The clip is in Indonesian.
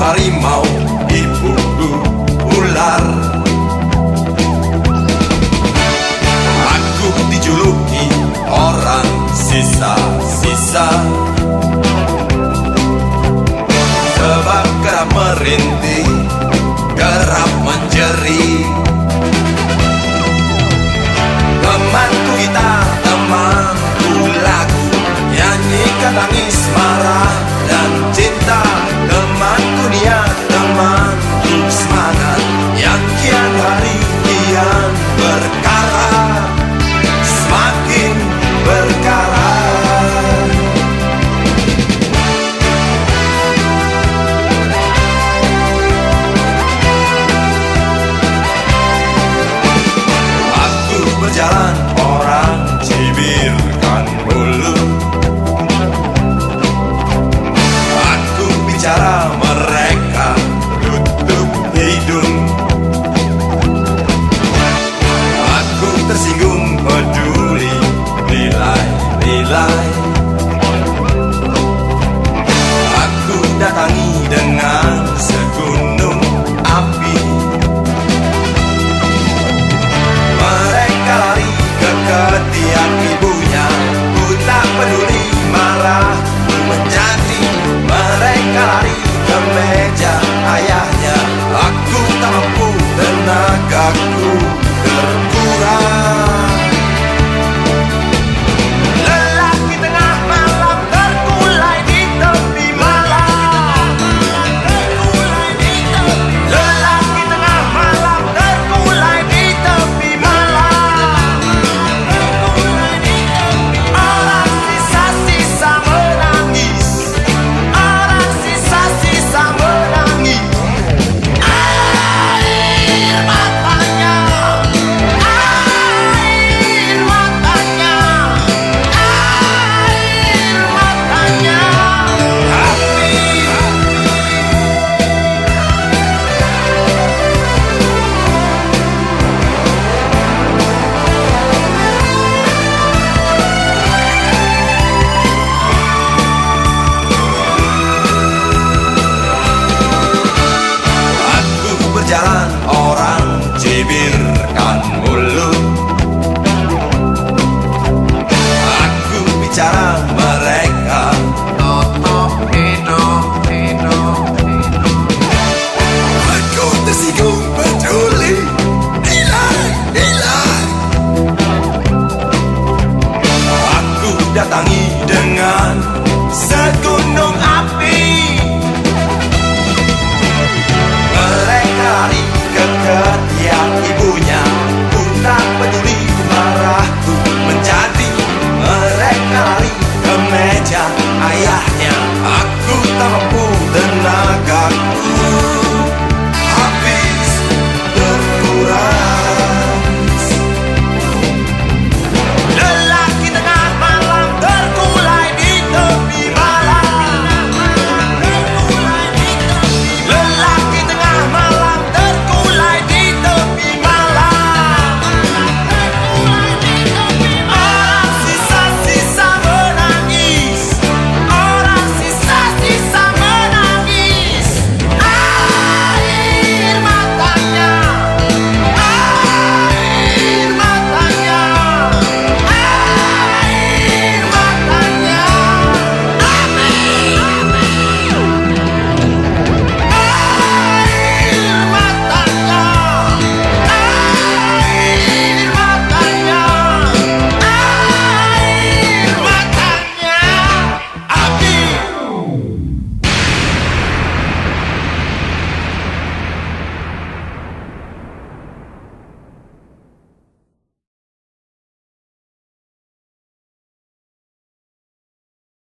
harimau diburu ular. Aku dijuluki orang sisa-sisa. Sebab kerap merintah